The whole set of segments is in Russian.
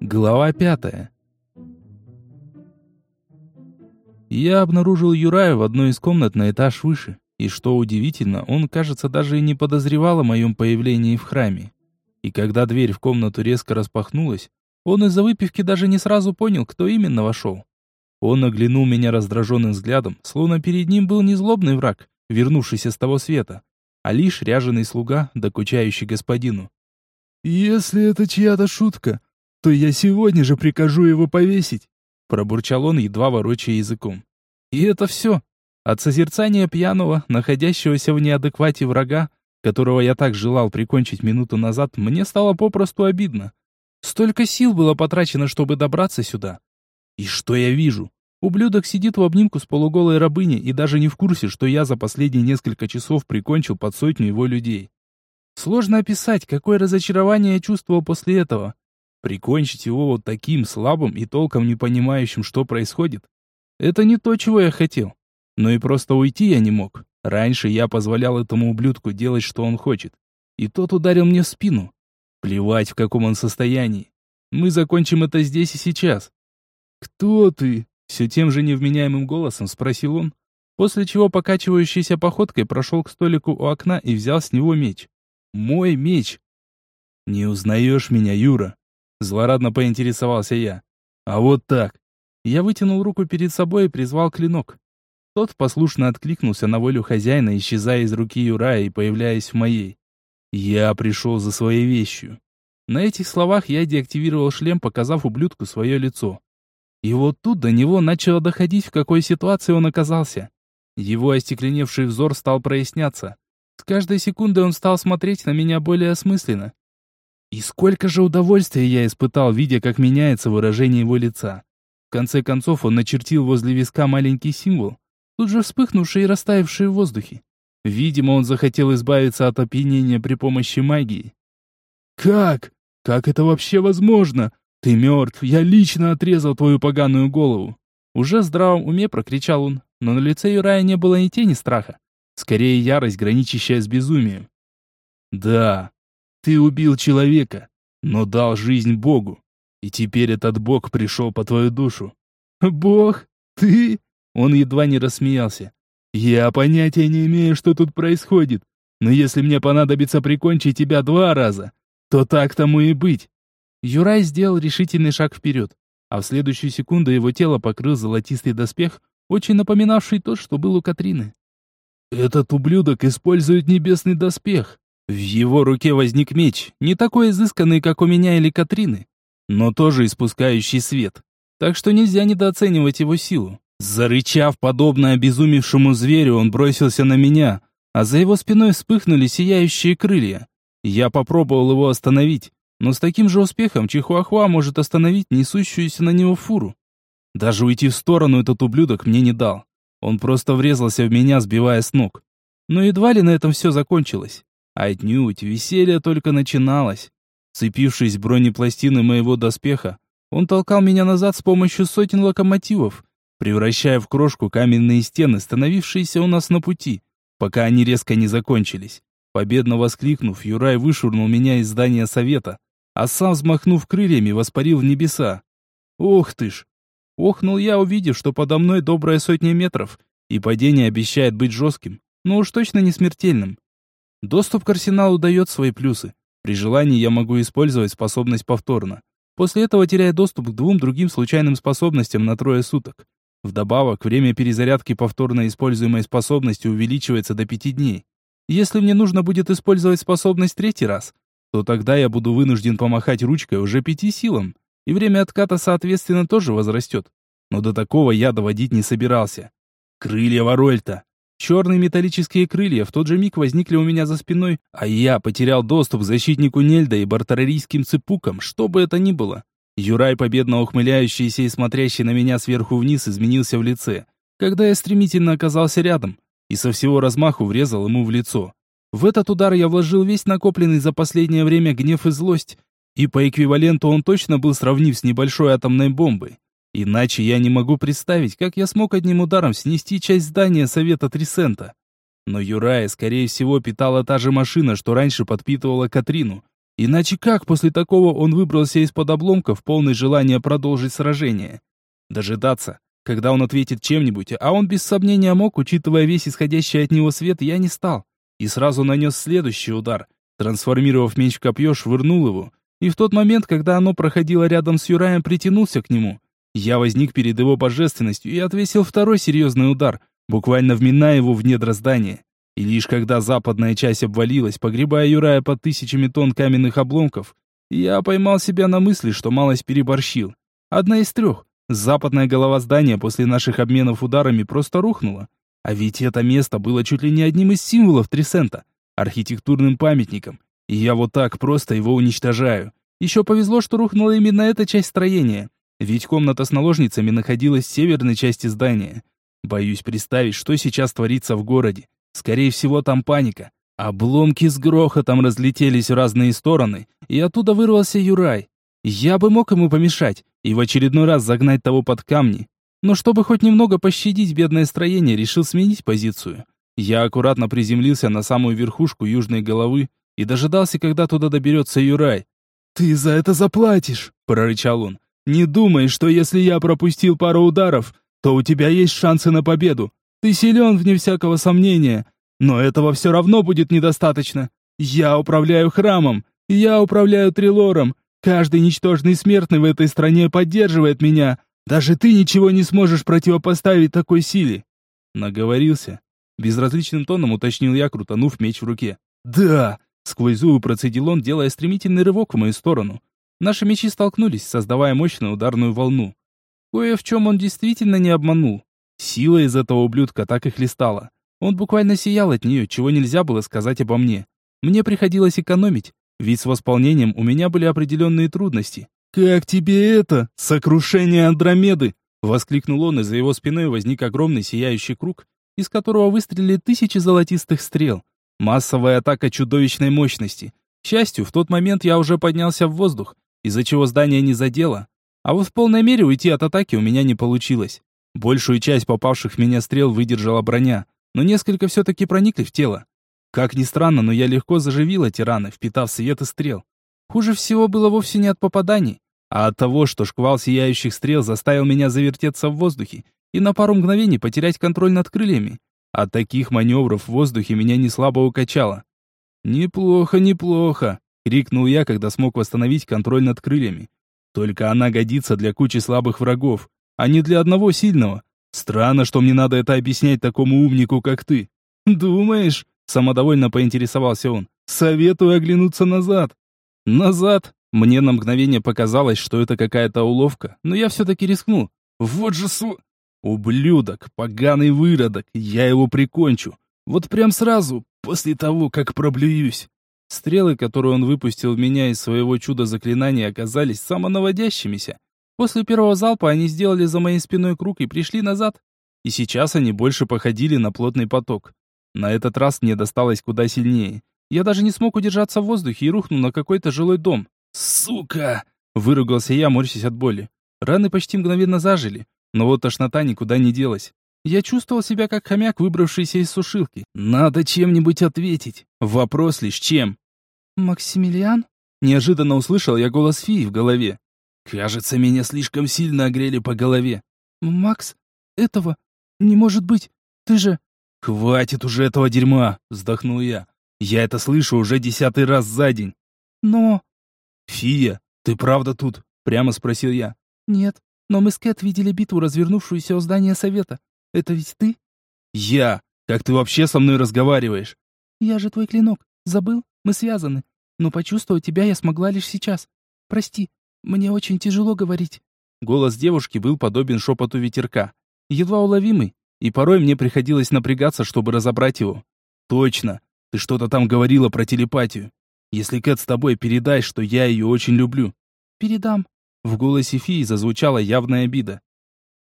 Глава пятая. Я обнаружил Юрая в одной из комнат на этаж выше, и что удивительно, он, кажется, даже и не подозревал о моем появлении в храме. И когда дверь в комнату резко распахнулась, он из-за выпивки даже не сразу понял, кто именно вошел. Он оглянул меня раздраженным взглядом, словно перед ним был не злобный враг, вернувшийся с того света, а лишь ряженый слуга, докучающий господину. «Если это чья-то шутка, то я сегодня же прикажу его повесить», пробурчал он, едва ворочая языком. И это все. От созерцания пьяного, находящегося в неадеквате врага, которого я так желал прикончить минуту назад, мне стало попросту обидно. Столько сил было потрачено, чтобы добраться сюда. И что я вижу? Ублюдок сидит в обнимку с полуголой рабыней и даже не в курсе, что я за последние несколько часов прикончил под сотню его людей. Сложно описать, какое разочарование я чувствовал после этого. Прикончить его вот таким слабым и толком не понимающим, что происходит. Это не то, чего я хотел. Но и просто уйти я не мог. Раньше я позволял этому ублюдку делать, что он хочет. И тот ударил мне в спину. Плевать, в каком он состоянии. Мы закончим это здесь и сейчас. «Кто ты?» Все тем же невменяемым голосом спросил он, после чего покачивающейся походкой прошел к столику у окна и взял с него меч. Мой меч. «Не узнаешь меня, Юра?» Злорадно поинтересовался я. «А вот так». Я вытянул руку перед собой и призвал клинок. Тот послушно откликнулся на волю хозяина, исчезая из руки Юрая и появляясь в моей. Я пришел за своей вещью. На этих словах я деактивировал шлем, показав ублюдку свое лицо. И вот тут до него начало доходить, в какой ситуации он оказался. Его остекленевший взор стал проясняться. С каждой секундой он стал смотреть на меня более осмысленно. И сколько же удовольствия я испытал, видя, как меняется выражение его лица. В конце концов он начертил возле виска маленький символ, тут же вспыхнувший и растаявший в воздухе. Видимо, он захотел избавиться от опьянения при помощи магии. «Как? Как это вообще возможно? Ты мертв, я лично отрезал твою поганую голову!» Уже в здравом уме прокричал он, но на лице Юрая не было ни тени страха. Скорее ярость, граничащая с безумием. «Да, ты убил человека, но дал жизнь Богу, и теперь этот Бог пришел по твою душу». «Бог? Ты?» Он едва не рассмеялся. Я понятия не имею, что тут происходит. Но если мне понадобится прикончить тебя два раза, то так тому и быть. Юрай сделал решительный шаг вперед, а в следующую секунду его тело покрыл золотистый доспех, очень напоминавший тот, что был у Катрины. Этот ублюдок использует небесный доспех. В его руке возник меч, не такой изысканный, как у меня или Катрины, но тоже испускающий свет. Так что нельзя недооценивать его силу. Зарычав, подобно обезумевшему зверю, он бросился на меня, а за его спиной вспыхнули сияющие крылья. Я попробовал его остановить, но с таким же успехом Чихуахуа может остановить несущуюся на него фуру. Даже уйти в сторону этот ублюдок мне не дал. Он просто врезался в меня, сбивая с ног. Но едва ли на этом все закончилось. Отнюдь, веселье только начиналось. Цепившись бронепластины моего доспеха, он толкал меня назад с помощью сотен локомотивов, превращая в крошку каменные стены, становившиеся у нас на пути, пока они резко не закончились. Победно воскликнув, Юрай вышвырнул меня из здания совета, а сам, взмахнув крыльями, воспарил в небеса. Ох ты ж! Охнул я, увидев, что подо мной добрая сотня метров, и падение обещает быть жестким, но уж точно не смертельным. Доступ к арсеналу дает свои плюсы. При желании я могу использовать способность повторно. После этого теряя доступ к двум другим случайным способностям на трое суток. Вдобавок, время перезарядки повторно используемой способности увеличивается до пяти дней. Если мне нужно будет использовать способность третий раз, то тогда я буду вынужден помахать ручкой уже пяти силам, и время отката, соответственно, тоже возрастет. Но до такого я доводить не собирался. Крылья Ворольта. Черные металлические крылья в тот же миг возникли у меня за спиной, а я потерял доступ к защитнику Нельда и бартарарийским цепукам, что бы это ни было. Юрай, победно ухмыляющийся и смотрящий на меня сверху вниз, изменился в лице, когда я стремительно оказался рядом и со всего размаху врезал ему в лицо. В этот удар я вложил весь накопленный за последнее время гнев и злость, и по эквиваленту он точно был сравнив с небольшой атомной бомбой. Иначе я не могу представить, как я смог одним ударом снести часть здания Совета Трисента. Но Юрая, скорее всего, питала та же машина, что раньше подпитывала Катрину, Иначе как после такого он выбрался из-под обломков, полный желания продолжить сражение? Дожидаться, когда он ответит чем-нибудь, а он без сомнения мог, учитывая весь исходящий от него свет, я не стал. И сразу нанес следующий удар, трансформировав меч в копье, швырнул его. И в тот момент, когда оно проходило рядом с Юраем, притянулся к нему. Я возник перед его божественностью и отвесил второй серьезный удар, буквально вминая его в недра здания. И лишь когда западная часть обвалилась, погребая Юрая под тысячами тонн каменных обломков, я поймал себя на мысли, что малость переборщил. Одна из трех. Западная голова здания после наших обменов ударами просто рухнула. А ведь это место было чуть ли не одним из символов Трисента, архитектурным памятником. И я вот так просто его уничтожаю. Еще повезло, что рухнула именно эта часть строения. Ведь комната с наложницами находилась в северной части здания. Боюсь представить, что сейчас творится в городе. Скорее всего, там паника. Обломки с грохотом разлетелись в разные стороны, и оттуда вырвался Юрай. Я бы мог ему помешать и в очередной раз загнать того под камни. Но чтобы хоть немного пощадить бедное строение, решил сменить позицию. Я аккуратно приземлился на самую верхушку южной головы и дожидался, когда туда доберется Юрай. «Ты за это заплатишь!» — прорычал он. «Не думай, что если я пропустил пару ударов, то у тебя есть шансы на победу. Ты силен, вне всякого сомнения. Но этого все равно будет недостаточно. Я управляю храмом. Я управляю Трилором. Каждый ничтожный смертный в этой стране поддерживает меня. Даже ты ничего не сможешь противопоставить такой силе. Наговорился. Безразличным тоном уточнил я, крутанув меч в руке. «Да!» — сквозь зубы процедил он, делая стремительный рывок в мою сторону. Наши мечи столкнулись, создавая мощную ударную волну. Кое в чем он действительно не обманул. Сила из этого ублюдка так и хлестала. Он буквально сиял от нее, чего нельзя было сказать обо мне. Мне приходилось экономить, ведь с восполнением у меня были определенные трудности. «Как тебе это, сокрушение Андромеды?» Воскликнул он, и за его спиной возник огромный сияющий круг, из которого выстрелили тысячи золотистых стрел. Массовая атака чудовищной мощности. К счастью, в тот момент я уже поднялся в воздух, из-за чего здание не задело. А вот в полной мере уйти от атаки у меня не получилось. Большую часть попавших в меня стрел выдержала броня, но несколько все-таки проникли в тело. Как ни странно, но я легко заживила тирана, впитав свет и стрел. Хуже всего было вовсе не от попаданий, а от того, что шквал сияющих стрел заставил меня завертеться в воздухе и на пару мгновений потерять контроль над крыльями. От таких маневров в воздухе меня не слабо укачало. «Неплохо, неплохо!» — крикнул я, когда смог восстановить контроль над крыльями. «Только она годится для кучи слабых врагов, а не для одного сильного. Странно, что мне надо это объяснять такому умнику, как ты. Думаешь? Самодовольно поинтересовался он. Советую оглянуться назад. Назад? Мне на мгновение показалось, что это какая-то уловка, но я все-таки рискнул. Вот же су... Ублюдок, поганый выродок, я его прикончу. Вот прям сразу, после того, как проблююсь. Стрелы, которые он выпустил в меня из своего чуда-заклинания, оказались самонаводящимися. После первого залпа они сделали за моей спиной круг и пришли назад. И сейчас они больше походили на плотный поток. На этот раз мне досталось куда сильнее. Я даже не смог удержаться в воздухе и рухнул на какой-то жилой дом. «Сука!» — выругался я, морщась от боли. Раны почти мгновенно зажили, но вот тошнота никуда не делась. Я чувствовал себя как хомяк, выбравшийся из сушилки. Надо чем-нибудь ответить. Вопрос лишь чем. «Максимилиан?» Неожиданно услышал я голос феи в голове. Кажется, меня слишком сильно огрели по голове. Макс, этого не может быть. Ты же... Хватит уже этого дерьма, вздохнул я. Я это слышу уже десятый раз за день. Но... Фия, ты правда тут? Прямо спросил я. Нет, но мы с Кэт видели битву, развернувшуюся у здания совета. Это ведь ты? Я. Как ты вообще со мной разговариваешь? Я же твой клинок. Забыл? Мы связаны. Но почувствовать тебя я смогла лишь сейчас. Прости, мне очень тяжело говорить. Голос девушки был подобен шепоту ветерка, едва уловимый, и порой мне приходилось напрягаться, чтобы разобрать его. Точно, ты что-то там говорила про телепатию. Если Кэт с тобой, передай, что я ее очень люблю. Передам. В голосе Фии зазвучала явная обида.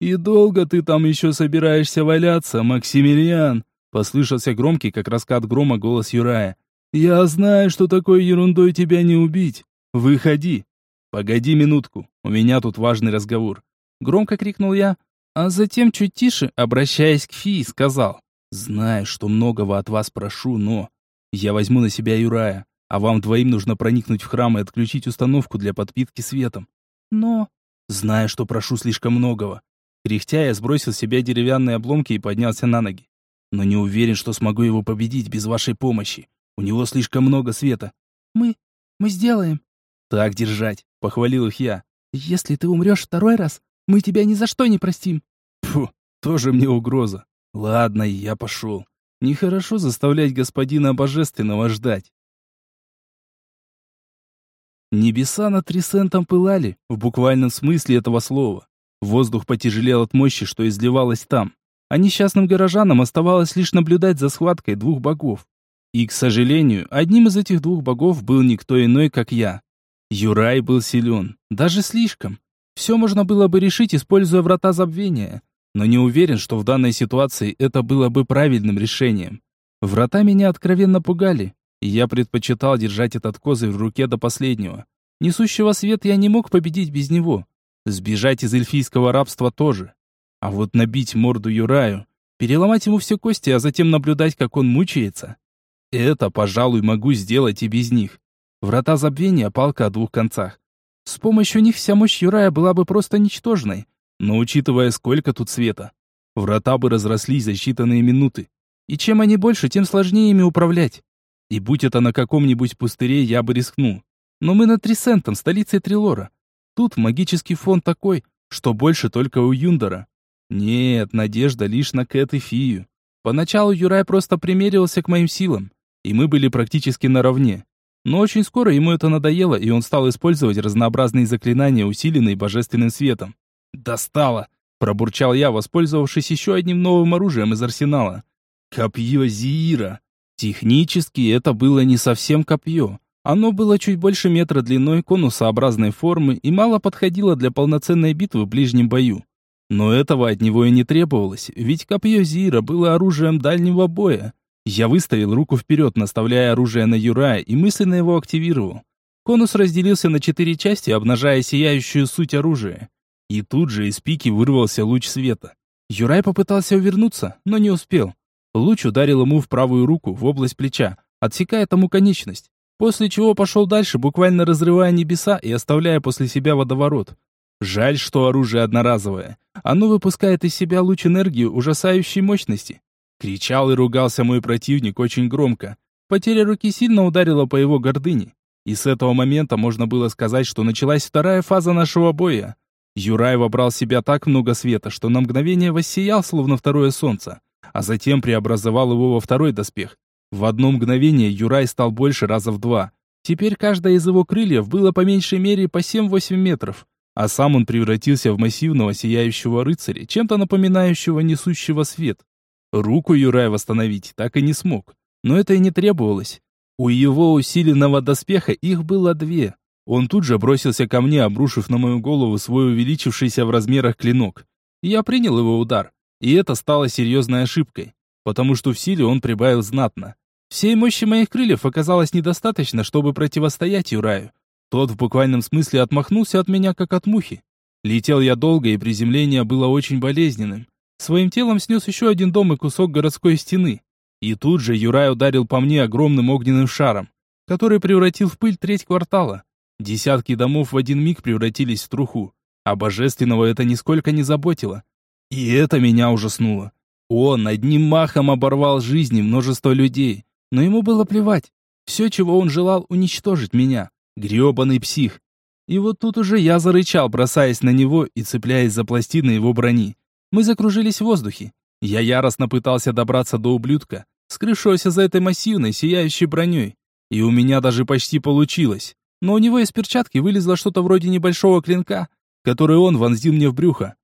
«И долго ты там еще собираешься валяться, Максимилиан?» Послышался громкий, как раскат грома, голос Юрая. «Я знаю, что такой ерундой тебя не убить. Выходи, «Погоди минутку, у меня тут важный разговор», — громко крикнул я, а затем чуть тише, обращаясь к Фии, сказал, «Знаю, что многого от вас прошу, но я возьму на себя Юрая. а вам двоим нужно проникнуть в храм и отключить установку для подпитки светом. Но... Зная, что прошу слишком многого. Кряхтя, я сбросил с себя деревянные обломки и поднялся на ноги. Но не уверен, что смогу его победить без вашей помощи. У него слишком много света. Мы... мы сделаем. Так держать, похвалил их я. Если ты умрешь второй раз, мы тебя ни за что не простим. Фу, тоже мне угроза. Ладно, я пошел. Нехорошо заставлять господина божественного ждать. Небеса над Трисентом пылали, в буквальном смысле этого слова. Воздух потяжелел от мощи, что изливалось там. А несчастным горожанам оставалось лишь наблюдать за схваткой двух богов. И, к сожалению, одним из этих двух богов был никто иной, как я. Юрай был силен, даже слишком. Все можно было бы решить, используя врата забвения. Но не уверен, что в данной ситуации это было бы правильным решением. Врата меня откровенно пугали, и я предпочитал держать этот козырь в руке до последнего. Несущего свет я не мог победить без него. Сбежать из эльфийского рабства тоже. А вот набить морду Юраю, переломать ему все кости, а затем наблюдать, как он мучается. Это, пожалуй, могу сделать и без них. Врата забвения — палка о двух концах. С помощью них вся мощь Юрая была бы просто ничтожной. Но учитывая, сколько тут света, врата бы разрослись за считанные минуты. И чем они больше, тем сложнее ими управлять. И будь это на каком-нибудь пустыре, я бы рискнул. Но мы над Трисентом, столицей Трилора. Тут магический фон такой, что больше только у Юндора. Нет, надежда лишь на Кэт и Фию. Поначалу Юрай просто примеривался к моим силам, и мы были практически наравне. Но очень скоро ему это надоело, и он стал использовать разнообразные заклинания, усиленные божественным светом. «Достало!» – пробурчал я, воспользовавшись еще одним новым оружием из арсенала. «Копье Зиира!» Технически это было не совсем копье. Оно было чуть больше метра длиной, конусообразной формы и мало подходило для полноценной битвы в ближнем бою. Но этого от него и не требовалось, ведь копье Зира было оружием дальнего боя. Я выставил руку вперед, наставляя оружие на Юрая и мысленно его активировал. Конус разделился на четыре части, обнажая сияющую суть оружия. И тут же из пики вырвался луч света. Юрай попытался увернуться, но не успел. Луч ударил ему в правую руку, в область плеча, отсекая тому конечность, после чего пошел дальше, буквально разрывая небеса и оставляя после себя водоворот. Жаль, что оружие одноразовое. Оно выпускает из себя луч энергии ужасающей мощности. Кричал и ругался мой противник очень громко. Потеря руки сильно ударила по его гордыне. И с этого момента можно было сказать, что началась вторая фаза нашего боя. Юрай вобрал в себя так много света, что на мгновение воссиял, словно второе солнце а затем преобразовал его во второй доспех. В одно мгновение Юрай стал больше раза в два. Теперь каждое из его крыльев было по меньшей мере по 7-8 метров, а сам он превратился в массивного сияющего рыцаря, чем-то напоминающего несущего свет. Руку Юрай восстановить так и не смог, но это и не требовалось. У его усиленного доспеха их было две. Он тут же бросился ко мне, обрушив на мою голову свой увеличившийся в размерах клинок. Я принял его удар, и это стало серьезной ошибкой, потому что в силе он прибавил знатно. Всей мощи моих крыльев оказалось недостаточно, чтобы противостоять Юраю. Тот в буквальном смысле отмахнулся от меня, как от мухи. Летел я долго, и приземление было очень болезненным. Своим телом снес еще один дом и кусок городской стены. И тут же Юрай ударил по мне огромным огненным шаром, который превратил в пыль треть квартала. Десятки домов в один миг превратились в труху, а божественного это нисколько не заботило. И это меня ужаснуло. Он одним махом оборвал жизни множества людей, но ему было плевать. Все, чего он желал, уничтожить меня. Гребаный псих. И вот тут уже я зарычал, бросаясь на него и цепляясь за пластины его брони. Мы закружились в воздухе. Я яростно пытался добраться до ублюдка, скрывшегося за этой массивной, сияющей броней. И у меня даже почти получилось. Но у него из перчатки вылезло что-то вроде небольшого клинка, который он вонзил мне в брюхо.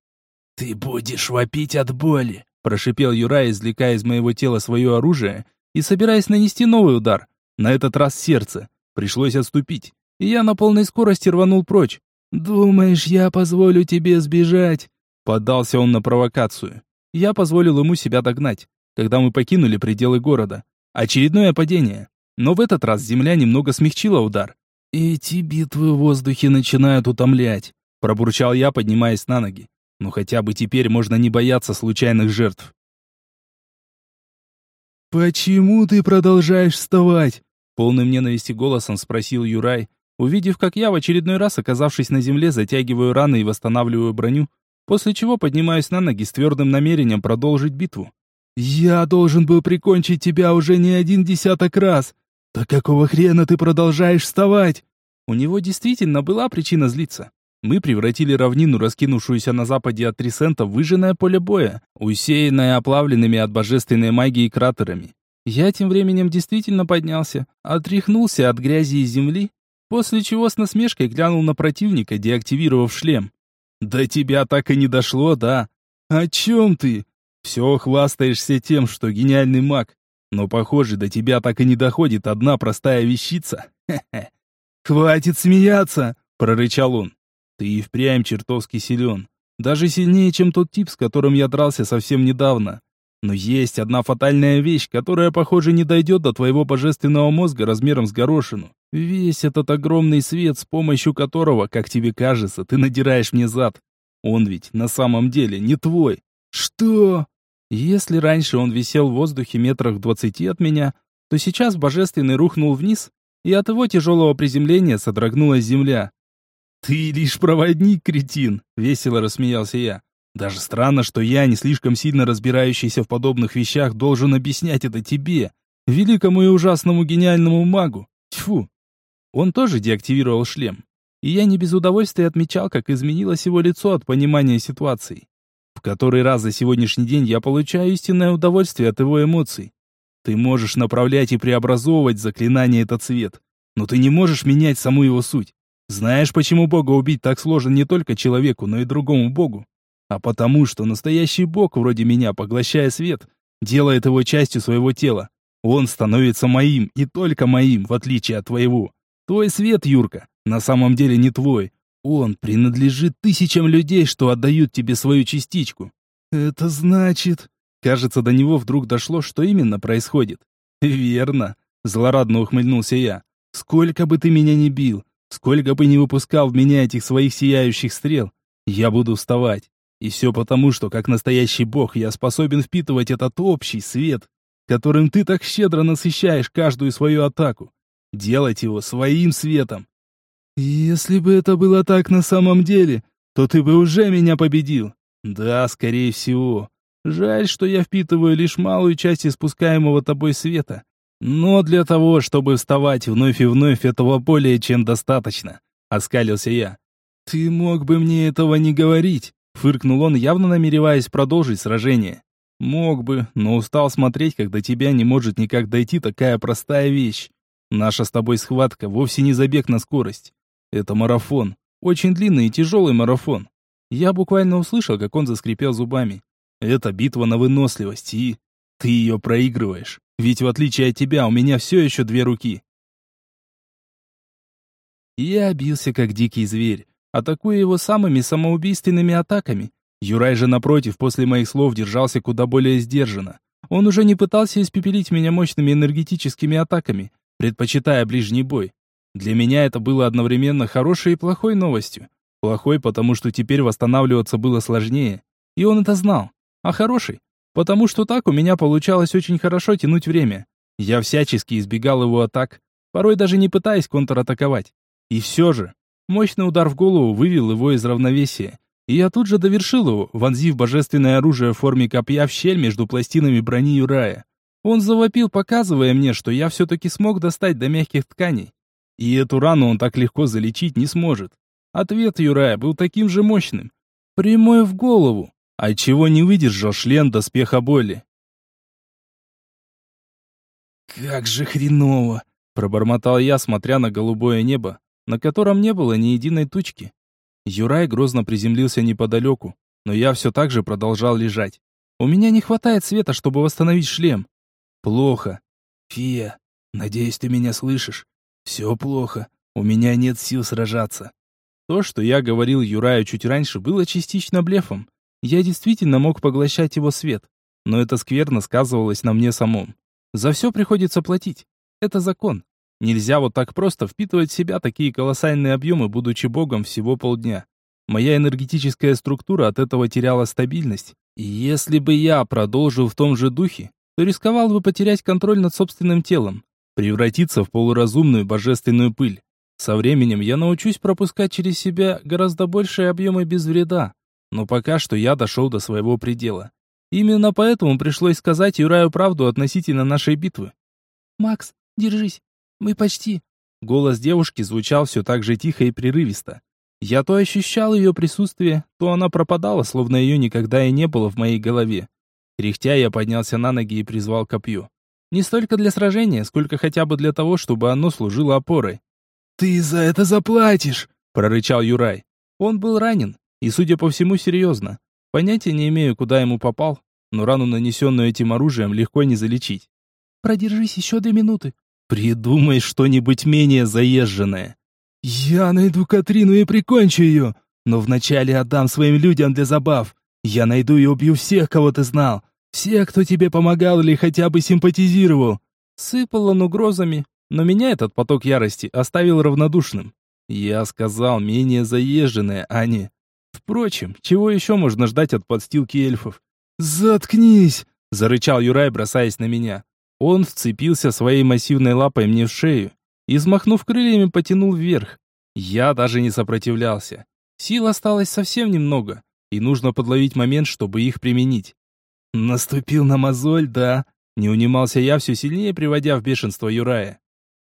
«Ты будешь вопить от боли», – прошипел Юрай, извлекая из моего тела свое оружие и собираясь нанести новый удар, на этот раз сердце. Пришлось отступить, и я на полной скорости рванул прочь. «Думаешь, я позволю тебе сбежать?» Поддался он на провокацию. Я позволил ему себя догнать, когда мы покинули пределы города. Очередное падение. Но в этот раз земля немного смягчила удар. «Эти битвы в воздухе начинают утомлять», – пробурчал я, поднимаясь на ноги. Но хотя бы теперь можно не бояться случайных жертв. «Почему ты продолжаешь вставать? Полным ненависти голосом спросил Юрай, увидев, как я в очередной раз, оказавшись на земле, затягиваю раны и восстанавливаю броню, после чего поднимаюсь на ноги с твердым намерением продолжить битву. «Я должен был прикончить тебя уже не один десяток раз. Так какого хрена ты продолжаешь вставать?» У него действительно была причина злиться. Мы превратили равнину, раскинувшуюся на западе от Трисента, в выжженное поле боя, усеянное оплавленными от божественной магии кратерами. Я тем временем действительно поднялся, отряхнулся от грязи и земли, после чего с насмешкой глянул на противника, деактивировав шлем. «До тебя так и не дошло, да? О чем ты? Все хвастаешься тем, что гениальный маг, но, похоже, до тебя так и не доходит одна простая вещица. Хе-хе. «Хватит смеяться!» — прорычал он. «Ты и впрямь чертовски силен. Даже сильнее, чем тот тип, с которым я дрался совсем недавно. Но есть одна фатальная вещь, которая, похоже, не дойдет до твоего божественного мозга размером с горошину. Весь этот огромный свет, с помощью которого, как тебе кажется, ты надираешь мне зад. Он ведь на самом деле не твой. Что? Если раньше он висел в воздухе метрах двадцати от меня, то сейчас божественный рухнул вниз, и от его тяжелого приземления содрогнулась земля. «Ты лишь проводник, кретин!» — весело рассмеялся я. «Даже странно, что я, не слишком сильно разбирающийся в подобных вещах, должен объяснять это тебе, великому и ужасному гениальному магу. Тьфу!» Он тоже деактивировал шлем. И я не без удовольствия отмечал, как изменилось его лицо от понимания ситуации. В который раз за сегодняшний день я получаю истинное удовольствие от его эмоций. Ты можешь направлять и преобразовывать заклинание этот цвет, но ты не можешь менять саму его суть. Знаешь, почему Бога убить так сложно не только человеку, но и другому Богу? А потому, что настоящий Бог, вроде меня, поглощая свет, делает его частью своего тела. Он становится моим, и только моим, в отличие от твоего. Твой свет, Юрка, на самом деле не твой, он принадлежит тысячам людей, что отдают тебе свою частичку. Это значит... Кажется, до него вдруг дошло, что именно происходит. Верно, злорадно ухмыльнулся я. Сколько бы ты меня ни бил, сколько бы ни выпускал в меня этих своих сияющих стрел, я буду вставать. И все потому, что как настоящий бог я способен впитывать этот общий свет, которым ты так щедро насыщаешь каждую свою атаку. Делать его своим светом, «Если бы это было так на самом деле, то ты бы уже меня победил». «Да, скорее всего. Жаль, что я впитываю лишь малую часть испускаемого тобой света. Но для того, чтобы вставать вновь и вновь, этого более чем достаточно», — оскалился я. «Ты мог бы мне этого не говорить», — фыркнул он, явно намереваясь продолжить сражение. «Мог бы, но устал смотреть, как до тебя не может никак дойти такая простая вещь. Наша с тобой схватка вовсе не забег на скорость. Это марафон. Очень длинный и тяжелый марафон. Я буквально услышал, как он заскрипел зубами. Это битва на выносливость, и... Ты ее проигрываешь. Ведь в отличие от тебя, у меня все еще две руки. Я бился как дикий зверь, атакуя его самыми самоубийственными атаками. Юрай же, напротив, после моих слов держался куда более сдержанно. Он уже не пытался испепелить меня мощными энергетическими атаками, предпочитая ближний бой. Для меня это было одновременно хорошей и плохой новостью. Плохой, потому что теперь восстанавливаться было сложнее. И он это знал. А хороший, потому что так у меня получалось очень хорошо тянуть время. Я всячески избегал его атак, порой даже не пытаясь контратаковать. И все же, мощный удар в голову вывел его из равновесия. И я тут же довершил его, вонзив божественное оружие в форме копья в щель между пластинами брони Юрая. Он завопил, показывая мне, что я все-таки смог достать до мягких тканей. И эту рану он так легко залечить не сможет. Ответ Юрая был таким же мощным. Прямой в голову, отчего не выдержал шлем доспеха боли. «Как же хреново!» — пробормотал я, смотря на голубое небо, на котором не было ни единой тучки. Юрай грозно приземлился неподалеку, но я все так же продолжал лежать. У меня не хватает света, чтобы восстановить шлем. Плохо. Фия, надеюсь, ты меня слышишь. «Все плохо. У меня нет сил сражаться». То, что я говорил Юраю чуть раньше, было частично блефом. Я действительно мог поглощать его свет, но это скверно сказывалось на мне самом. За все приходится платить. Это закон. Нельзя вот так просто впитывать в себя такие колоссальные объемы, будучи богом всего полдня. Моя энергетическая структура от этого теряла стабильность. И если бы я продолжил в том же духе, то рисковал бы потерять контроль над собственным телом. превратиться в полуразумную божественную пыль. Со временем я научусь пропускать через себя гораздо большие объемы без вреда, но пока что я дошел до своего предела. Именно поэтому пришлось сказать Юраю правду относительно нашей битвы. «Макс, держись, мы почти...» Голос девушки звучал все так же тихо и прерывисто. Я то ощущал ее присутствие, то она пропадала, словно ее никогда и не было в моей голове. Кряхтя я поднялся на ноги и призвал копье. Не столько для сражения, сколько хотя бы для того, чтобы оно служило опорой. «Ты за это заплатишь!» — прорычал Юрай. Он был ранен, и, судя по всему, серьезно. Понятия не имею, куда ему попал, но рану, нанесенную этим оружием, легко не залечить. «Продержись еще две минуты». «Придумай что-нибудь менее заезженное». «Я найду Катрину и прикончу ее, но вначале отдам своим людям для забав. Я найду и убью всех, кого ты знал. Всех, кто тебе помогал или хотя бы симпатизировал». Сыпал он угрозами, но меня этот поток ярости оставил равнодушным. Я сказал менее заезженное, а не... Впрочем, чего еще можно ждать от подстилки эльфов? «Заткнись!» — зарычал Юрай, бросаясь на меня. Он вцепился своей массивной лапой мне в шею и, взмахнув крыльями, потянул вверх. Я даже не сопротивлялся. Сил осталось совсем немного, и нужно подловить момент, чтобы их применить. Наступил на мозоль, да. Не унимался я, все сильнее приводя в бешенство Юрая.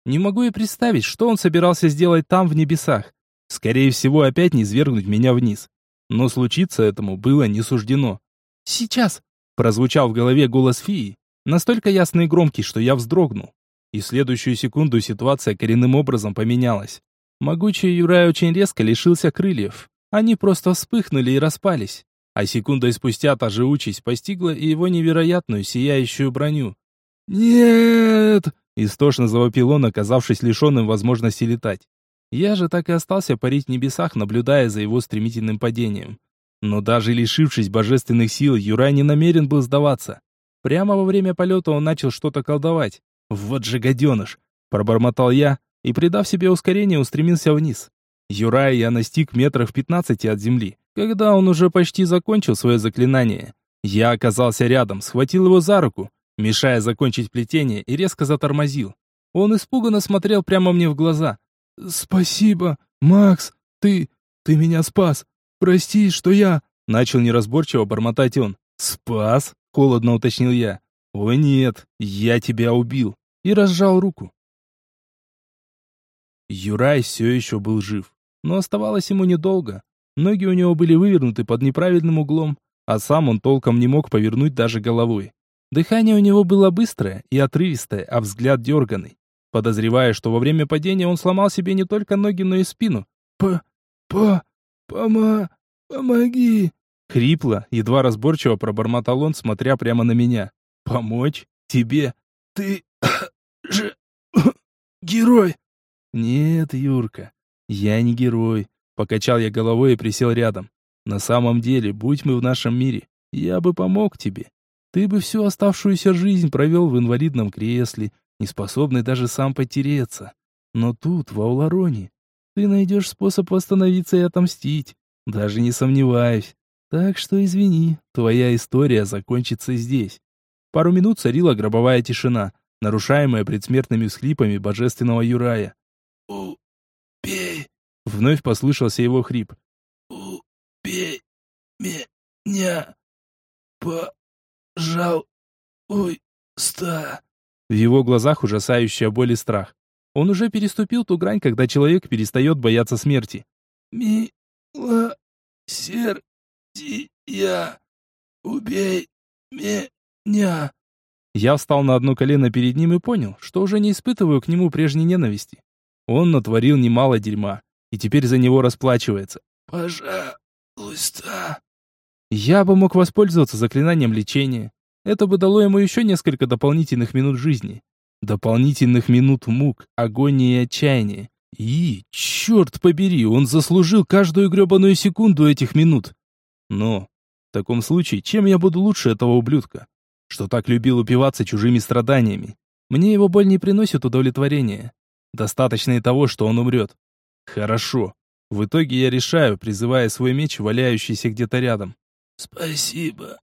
Не могу и представить, что он собирался сделать там, в небесах. Скорее всего, опять не свергнуть меня вниз. Но случиться этому было не суждено. «Сейчас!» — прозвучал в голове голос фии, настолько ясный и громкий, что я вздрогнул. И в следующую секунду ситуация коренным образом поменялась. Могучий Юрай очень резко лишился крыльев. Они просто вспыхнули и распались. А секундой спустя та же участь постигла и его невероятную сияющую броню. «Нет!» — истошно завопил он, оказавшись лишенным возможности летать. Я же так и остался парить в небесах, наблюдая за его стремительным падением. Но даже лишившись божественных сил, Юрай не намерен был сдаваться. Прямо во время полета он начал что-то колдовать. «Вот же гаденыш!» – пробормотал я и, придав себе ускорение, устремился вниз. Юрай я настиг метров пятнадцати от земли, когда он уже почти закончил свое заклинание. Я оказался рядом, схватил его за руку, мешая закончить плетение, и резко затормозил. Он испуганно смотрел прямо мне в глаза. «Спасибо, Макс, ты... ты меня спас. Прости, что я...» Начал неразборчиво бормотать он. «Спас?» — холодно уточнил я. «О нет, я тебя убил!» И разжал руку. Юрай все еще был жив но оставалось ему недолго. Ноги у него были вывернуты под неправильным углом, а сам он толком не мог повернуть даже головой. Дыхание у него было быстрое и отрывистое, а взгляд дерганный. Подозревая, что во время падения он сломал себе не только ноги, но и спину. «По... по... пома... помоги!» Хрипло, едва разборчиво пробормотал он, смотря прямо на меня. «Помочь? Тебе? Ты... же... герой!» «Нет, Юрка, «Я не герой», — покачал я головой и присел рядом. «На самом деле, будь мы в нашем мире, я бы помог тебе. Ты бы всю оставшуюся жизнь провел в инвалидном кресле, не способный даже сам потереться. Но тут, в Аулароне, ты найдешь способ восстановиться и отомстить, даже не сомневаюсь. Так что извини, твоя история закончится здесь». Пару минут царила гробовая тишина, нарушаемая предсмертными всхлипами божественного Юрая. «Убей!» — вновь послышался его хрип. «Убей меня, пожалуйста!» В его глазах ужасающая боль и страх. Он уже переступил ту грань, когда человек перестает бояться смерти. «Милосердия, убей меня!» Я встал на одно колено перед ним и понял, что уже не испытываю к нему прежней ненависти. Он натворил немало дерьма, и теперь за него расплачивается. «Пожалуйста». Я бы мог воспользоваться заклинанием лечения. Это бы дало ему еще несколько дополнительных минут жизни. Дополнительных минут мук, агонии и отчаяния. И, черт побери, он заслужил каждую гребаную секунду этих минут. Но, в таком случае, чем я буду лучше этого ублюдка? Что так любил упиваться чужими страданиями? Мне его боль не приносит удовлетворения. Достаточно и того, что он умрет. Хорошо. В итоге я решаю, призывая свой меч, валяющийся где-то рядом. «Спасибо,